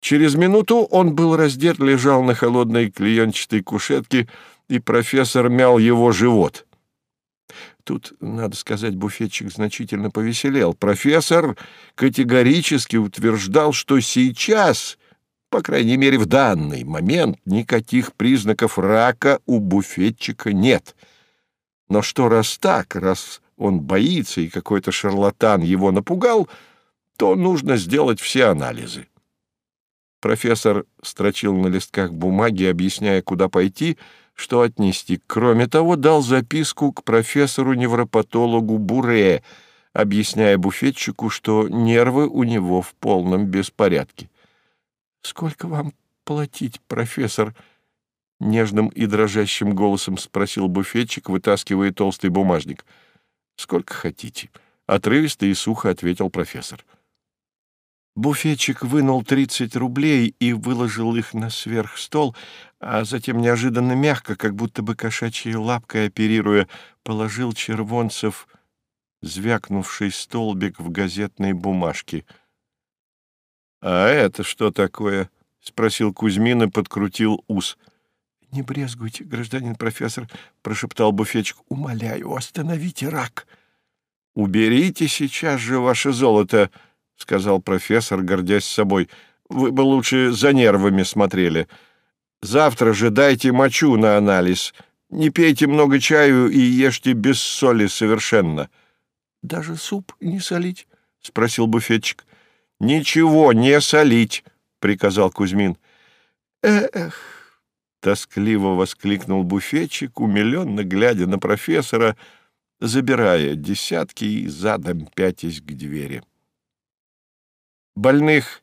Через минуту он был раздет, лежал на холодной клеенчатой кушетке, и профессор мял его живот. Тут, надо сказать, буфетчик значительно повеселел. Профессор категорически утверждал, что сейчас, по крайней мере в данный момент, никаких признаков рака у буфетчика нет. Но что раз так, раз он боится и какой-то шарлатан его напугал, то нужно сделать все анализы. Профессор строчил на листках бумаги, объясняя, куда пойти, что отнести. Кроме того, дал записку к профессору-невропатологу Буре, объясняя буфетчику, что нервы у него в полном беспорядке. «Сколько вам платить, профессор?» — нежным и дрожащим голосом спросил буфетчик, вытаскивая толстый бумажник. «Сколько хотите», — отрывисто и сухо ответил профессор. Буфетчик вынул 30 рублей и выложил их на сверхстол, а затем неожиданно мягко, как будто бы кошачьей лапкой оперируя, положил червонцев звякнувший столбик в газетной бумажке. — А это что такое? — спросил Кузьмин и подкрутил ус. — Не брезгуйте, гражданин профессор, — прошептал буфетчик. — Умоляю, остановите рак. — Уберите сейчас же ваше золото, —— сказал профессор, гордясь собой. «Вы бы лучше за нервами смотрели. Завтра же дайте мочу на анализ. Не пейте много чаю и ешьте без соли совершенно». «Даже суп не солить?» — спросил буфетчик. «Ничего не солить», — приказал Кузьмин. «Эх!» — тоскливо воскликнул буфетчик, умиленно глядя на профессора, забирая десятки и задом пятясь к двери. Больных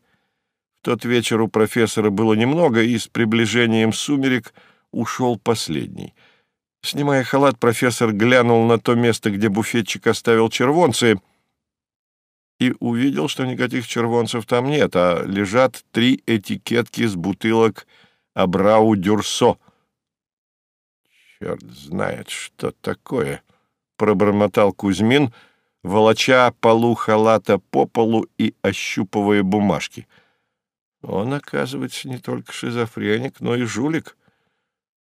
в тот вечер у профессора было немного, и с приближением сумерек ушел последний. Снимая халат, профессор глянул на то место, где буфетчик оставил червонцы, и увидел, что никаких червонцев там нет, а лежат три этикетки с бутылок Абрау Дюрсо. «Черт знает, что такое!» — пробормотал Кузьмин — волоча полу халата по полу и ощупывая бумажки. Он, оказывается, не только шизофреник, но и жулик.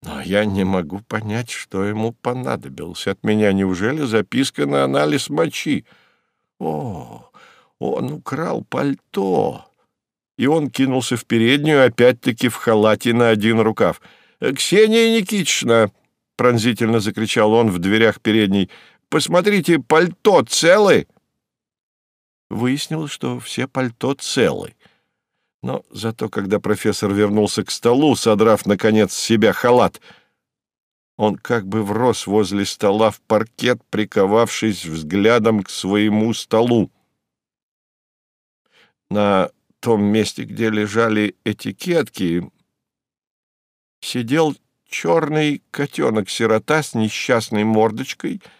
Но я не могу понять, что ему понадобилось от меня. Неужели записка на анализ мочи? О, он украл пальто. И он кинулся в переднюю, опять-таки в халате на один рукав. «Ксения Никитична!» — пронзительно закричал он в дверях передней. Посмотрите, пальто целы!» Выяснилось, что все пальто целы. Но зато, когда профессор вернулся к столу, содрав, наконец, с себя халат, он как бы врос возле стола в паркет, приковавшись взглядом к своему столу. На том месте, где лежали этикетки, сидел черный котенок-сирота с несчастной мордочкой —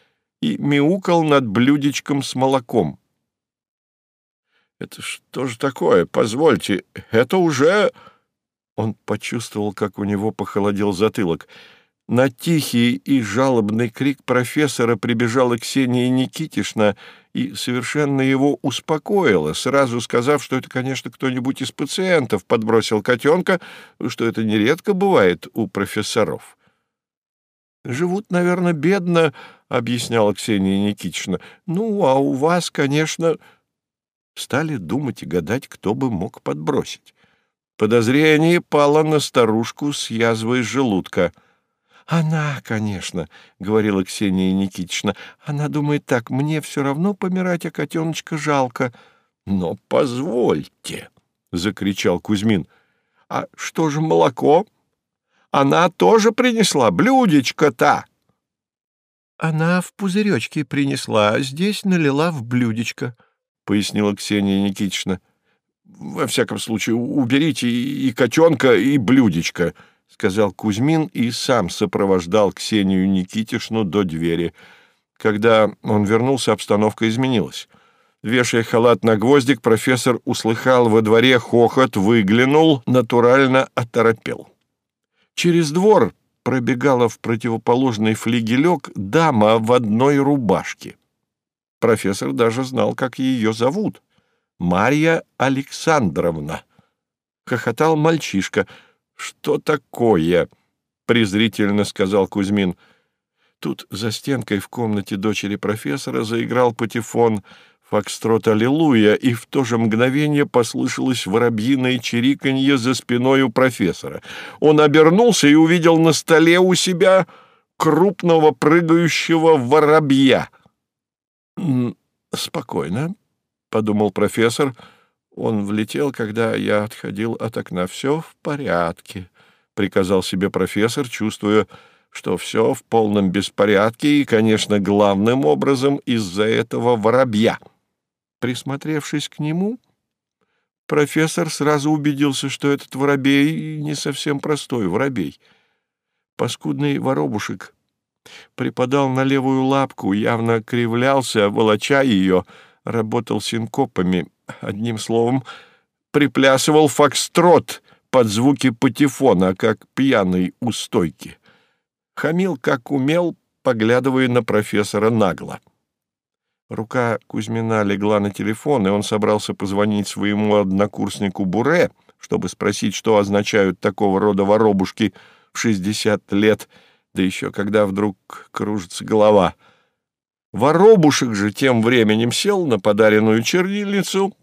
и мяукал над блюдечком с молоком. «Это что же такое? Позвольте, это уже...» Он почувствовал, как у него похолодел затылок. На тихий и жалобный крик профессора прибежала Ксения Никитишна и совершенно его успокоила, сразу сказав, что это, конечно, кто-нибудь из пациентов подбросил котенка, что это нередко бывает у профессоров. «Живут, наверное, бедно», — объясняла Ксения Никитична. «Ну, а у вас, конечно...» Стали думать и гадать, кто бы мог подбросить. Подозрение пало на старушку с язвой желудка. «Она, конечно», — говорила Ксения Никитична. «Она думает так, мне все равно помирать, а котеночка жалко». «Но позвольте», — закричал Кузьмин. «А что же молоко?» Она тоже принесла блюдечко-то. Она в пузыречке принесла, а здесь налила в блюдечко, — пояснила Ксения Никитична. Во всяком случае, уберите и котенка, и блюдечко, — сказал Кузьмин и сам сопровождал Ксению Никитишну до двери. Когда он вернулся, обстановка изменилась. Вешая халат на гвоздик, профессор услыхал во дворе хохот, выглянул, натурально оторопел. Через двор пробегала в противоположный флигелек дама в одной рубашке. Профессор даже знал, как ее зовут. Марья Александровна. Хохотал мальчишка. «Что такое?» — презрительно сказал Кузьмин. Тут за стенкой в комнате дочери профессора заиграл патефон «Фокстрот Аллилуйя», и в то же мгновение послышалось воробьиное чириканье за спиной у профессора. Он обернулся и увидел на столе у себя крупного прыгающего воробья. «Спокойно», — подумал профессор. Он влетел, когда я отходил от окна. «Все в порядке», — приказал себе профессор, чувствуя, что все в полном беспорядке и, конечно, главным образом из-за этого воробья. Присмотревшись к нему, профессор сразу убедился, что этот воробей не совсем простой воробей. Паскудный воробушек припадал на левую лапку, явно кривлялся, волоча ее, работал синкопами, одним словом, приплясывал фокстрот под звуки патефона, как пьяный у стойки. Хамил, как умел, поглядывая на профессора нагло. Рука Кузьмина легла на телефон, и он собрался позвонить своему однокурснику Буре, чтобы спросить, что означают такого рода воробушки в шестьдесят лет — да еще когда вдруг кружится голова. Воробушек же тем временем сел на подаренную чернильницу,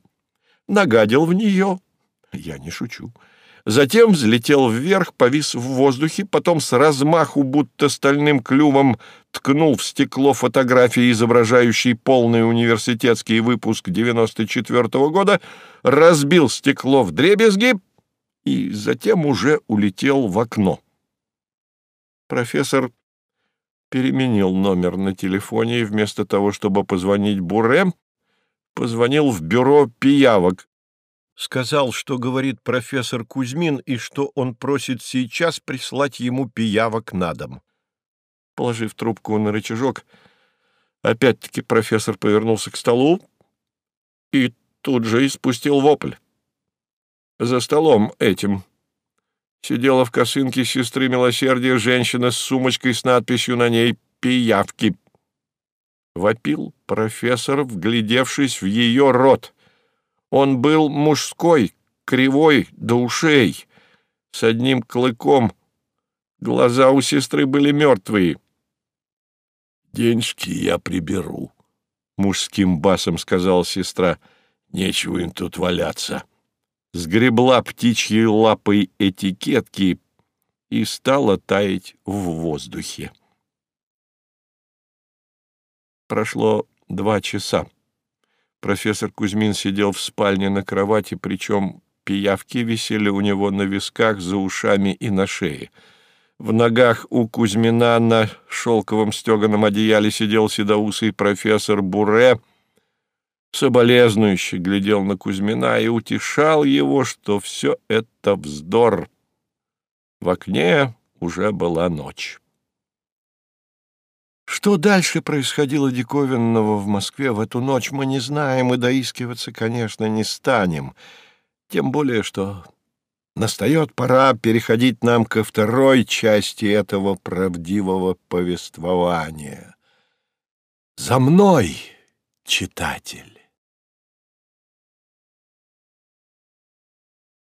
нагадил в нее, я не шучу, затем взлетел вверх, повис в воздухе, потом с размаху, будто стальным клювом, ткнул в стекло фотографии, изображающей полный университетский выпуск 94 -го года, разбил стекло в дребезги и затем уже улетел в окно. Профессор переменил номер на телефоне и вместо того, чтобы позвонить Буре, позвонил в бюро пиявок. Сказал, что говорит профессор Кузьмин и что он просит сейчас прислать ему пиявок на дом. Положив трубку на рычажок, опять-таки профессор повернулся к столу и тут же испустил вопль. За столом этим Сидела в косынке сестры милосердия женщина с сумочкой с надписью на ней «Пиявки». Вопил профессор, вглядевшись в ее рот. Он был мужской, кривой до ушей, с одним клыком. Глаза у сестры были мертвые. «Денежки я приберу», — мужским басом сказала сестра. «Нечего им тут валяться» сгребла птичьей лапой этикетки и стала таять в воздухе. Прошло два часа. Профессор Кузьмин сидел в спальне на кровати, причем пиявки висели у него на висках, за ушами и на шее. В ногах у Кузьмина на шелковом стеганом одеяле сидел седоусый профессор Буре — соболезнующе глядел на Кузьмина и утешал его, что все это вздор. В окне уже была ночь. Что дальше происходило диковинного в Москве в эту ночь, мы не знаем и доискиваться, конечно, не станем. Тем более, что настает пора переходить нам ко второй части этого правдивого повествования. За мной, читатель!